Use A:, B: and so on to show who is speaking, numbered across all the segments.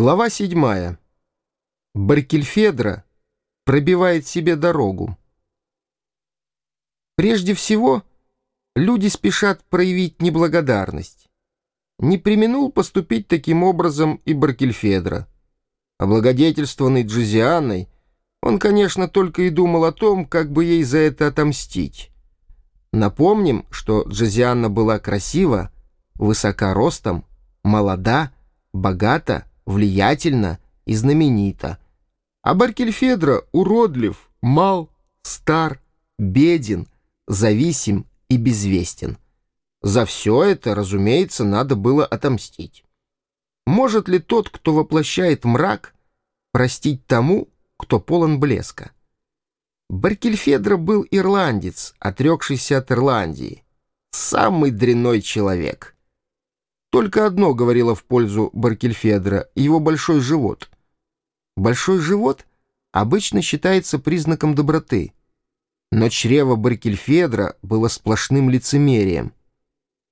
A: Глава 7. Баркельфедра пробивает себе дорогу. Прежде всего, люди спешат проявить неблагодарность. Не применул поступить таким образом и Баркельфедра. Облагодетельствованный Джозианной, он, конечно, только и думал о том, как бы ей за это отомстить. Напомним, что Джозианна была красива, высока ростом, молода, богата, влиятельна и знаменита. А Баркельфедро уродлив, мал, стар, беден, зависим и безвестен. За все это, разумеется, надо было отомстить. Может ли тот, кто воплощает мрак, простить тому, кто полон блеска? Баркельфедро был ирландец, отрекшийся от Ирландии. Самый дрянной человек — только одно говорило в пользу Баркельфедра — его большой живот. Большой живот обычно считается признаком доброты. Но чрево Баркельфедра было сплошным лицемерием.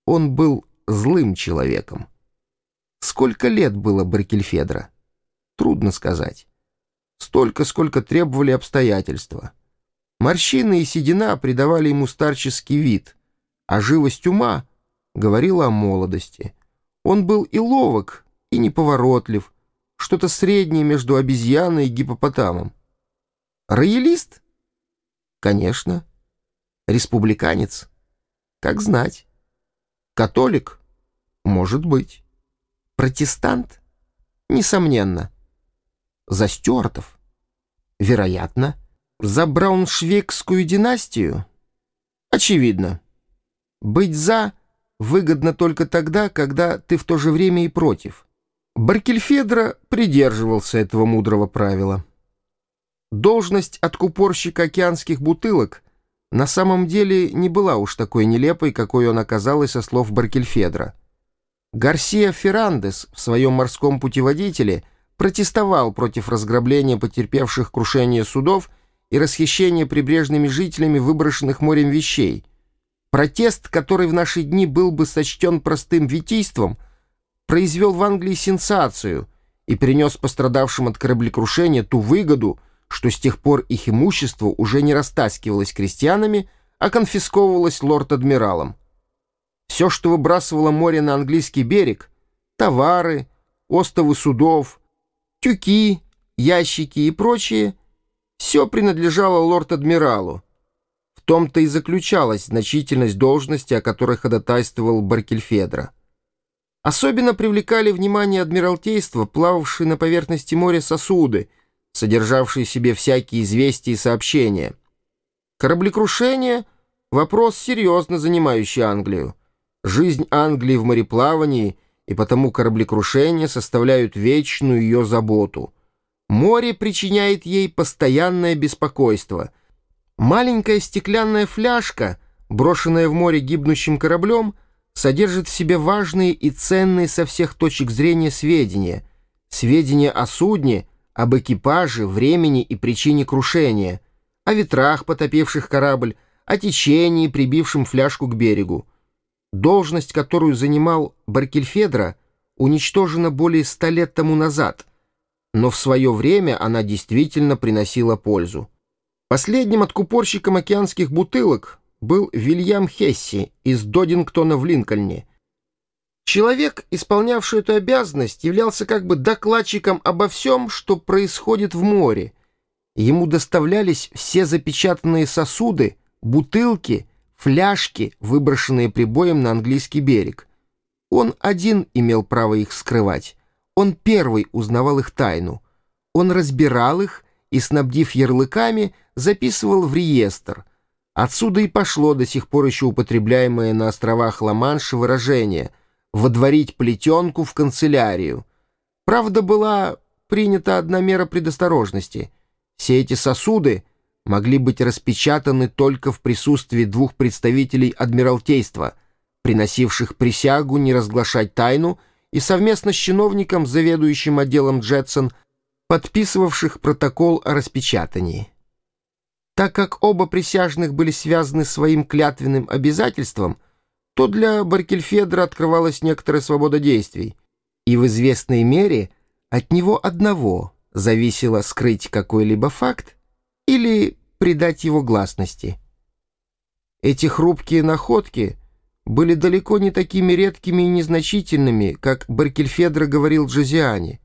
A: Он был злым человеком. Сколько лет было Баркельфедра? Трудно сказать. Столько, сколько требовали обстоятельства. Морщины и седина придавали ему старческий вид, а живость ума говорила о молодости — он был и ловок, и неповоротлив, что-то среднее между обезьяной и гипопотамом. Роялист? Конечно. Республиканец? Как знать. Католик? Может быть. Протестант? Несомненно. За Стюартов? Вероятно. За Брауншвейгскую династию? Очевидно. Быть «за» выгодно только тогда, когда ты в то же время и против. Баркельфедро придерживался этого мудрого правила. Должность откупорщика океанских бутылок на самом деле не была уж такой нелепой, какой он оказалась со слов Баркельфедра. Гарсия Феррандес в своем морском путеводителе протестовал против разграбления потерпевших крушение судов и расхищения прибрежными жителями выброшенных морем вещей — Протест, который в наши дни был бы сочтен простым витийством, произвел в Англии сенсацию и принес пострадавшим от кораблекрушения ту выгоду, что с тех пор их имущество уже не растаскивалось крестьянами, а конфисковывалось лорд-адмиралом. Все, что выбрасывало море на английский берег — товары, остовы судов, тюки, ящики и прочее — все принадлежало лорд-адмиралу, том-то и заключалась значительность должности, о которой ходатайствовал Баркельфедро. Особенно привлекали внимание Адмиралтейства плававшие на поверхности моря сосуды, содержавшие в себе всякие известия и сообщения. Кораблекрушение — вопрос, серьезно занимающий Англию. Жизнь Англии в мореплавании и потому кораблекрушения составляют вечную ее заботу. Море причиняет ей постоянное беспокойство — Маленькая стеклянная фляжка, брошенная в море гибнущим кораблем, содержит в себе важные и ценные со всех точек зрения сведения. Сведения о судне, об экипаже, времени и причине крушения, о ветрах, потопивших корабль, о течении, прибившем фляжку к берегу. Должность, которую занимал Баркельфедро, уничтожена более ста лет тому назад, но в свое время она действительно приносила пользу. Последним откупорщиком океанских бутылок был Вильям Хесси из Додингтона в Линкольне. Человек, исполнявший эту обязанность, являлся как бы докладчиком обо всем, что происходит в море. Ему доставлялись все запечатанные сосуды, бутылки, фляжки, выброшенные прибоем на английский берег. Он один имел право их скрывать. Он первый узнавал их тайну. Он разбирал их и, снабдив ярлыками, записывал в реестр. Отсюда и пошло до сих пор еще употребляемое на островах Ла-Манша выражение «водворить плетенку в канцелярию». Правда, была принята одна мера предосторожности. Все эти сосуды могли быть распечатаны только в присутствии двух представителей Адмиралтейства, приносивших присягу не разглашать тайну, и совместно с чиновником, заведующим отделом Джетсон, подписывавших протокол о распечатании. Так как оба присяжных были связаны своим клятвенным обязательством, то для Баркельфедра открывалась некоторая свобода действий, и в известной мере от него одного зависело скрыть какой-либо факт или придать его гласности. Эти хрупкие находки были далеко не такими редкими и незначительными, как Баркельфедро говорил Джозиане.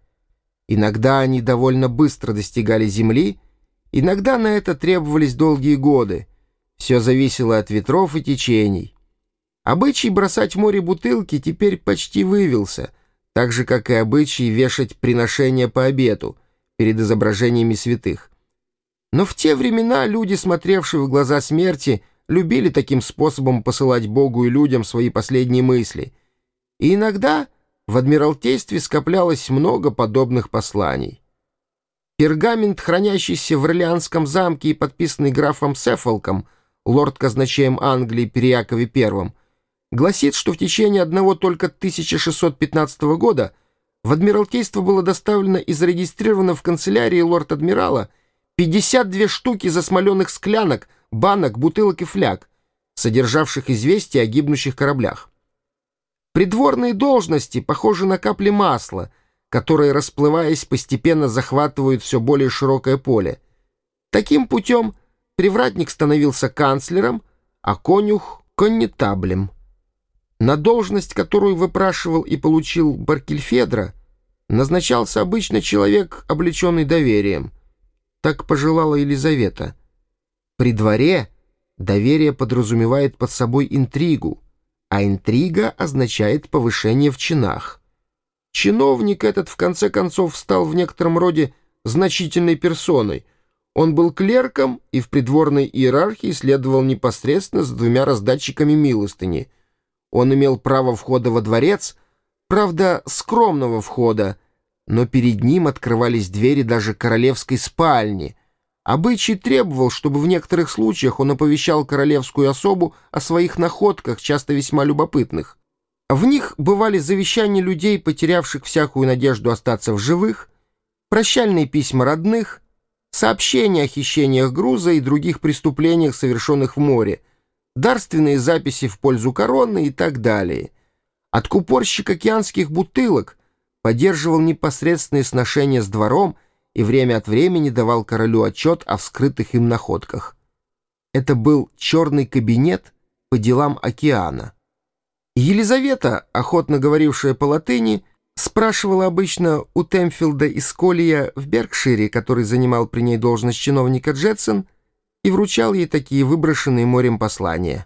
A: Иногда они довольно быстро достигали земли, иногда на это требовались долгие годы. Все зависело от ветров и течений. Обычай бросать в море бутылки теперь почти вывелся, так же, как и обычай вешать приношения по обету перед изображениями святых. Но в те времена люди, смотревшие в глаза смерти, любили таким способом посылать Богу и людям свои последние мысли. И иногда в Адмиралтействе скоплялось много подобных посланий. Пергамент, хранящийся в Орлеанском замке и подписанный графом Сефолком, лорд-казначеем Англии Переякове I, гласит, что в течение одного только 1615 года в Адмиралтейство было доставлено и зарегистрировано в канцелярии лорд-адмирала 52 штуки засмоленных склянок, банок, бутылок и фляг, содержавших известия о гибнущих кораблях. Придворные должности похожи на капли масла, которые, расплываясь, постепенно захватывают все более широкое поле. Таким путем привратник становился канцлером, а конюх — коннетаблем. На должность, которую выпрашивал и получил Баркельфедро, назначался обычно человек, облеченный доверием. Так пожелала Елизавета. При дворе доверие подразумевает под собой интригу, а интрига означает повышение в чинах. Чиновник этот, в конце концов, стал в некотором роде значительной персоной. Он был клерком и в придворной иерархии следовал непосредственно с двумя раздатчиками милостыни — он имел право входа во дворец, правда, скромного входа, но перед ним открывались двери даже королевской спальни. Обычай требовал, чтобы в некоторых случаях он оповещал королевскую особу о своих находках, часто весьма любопытных. В них бывали завещания людей, потерявших всякую надежду остаться в живых, прощальные письма родных, сообщения о хищениях груза и других преступлениях, совершенных в море — дарственные записи в пользу короны и так далее. Откупорщик океанских бутылок поддерживал непосредственные сношения с двором и время от времени давал королю отчет о вскрытых им находках. Это был черный кабинет по делам океана. Елизавета, охотно говорившая по латыни, спрашивала обычно у Темфилда из Колия в Беркшире, который занимал при ней должность чиновника Джетсон, и вручал ей такие выброшенные морем послания.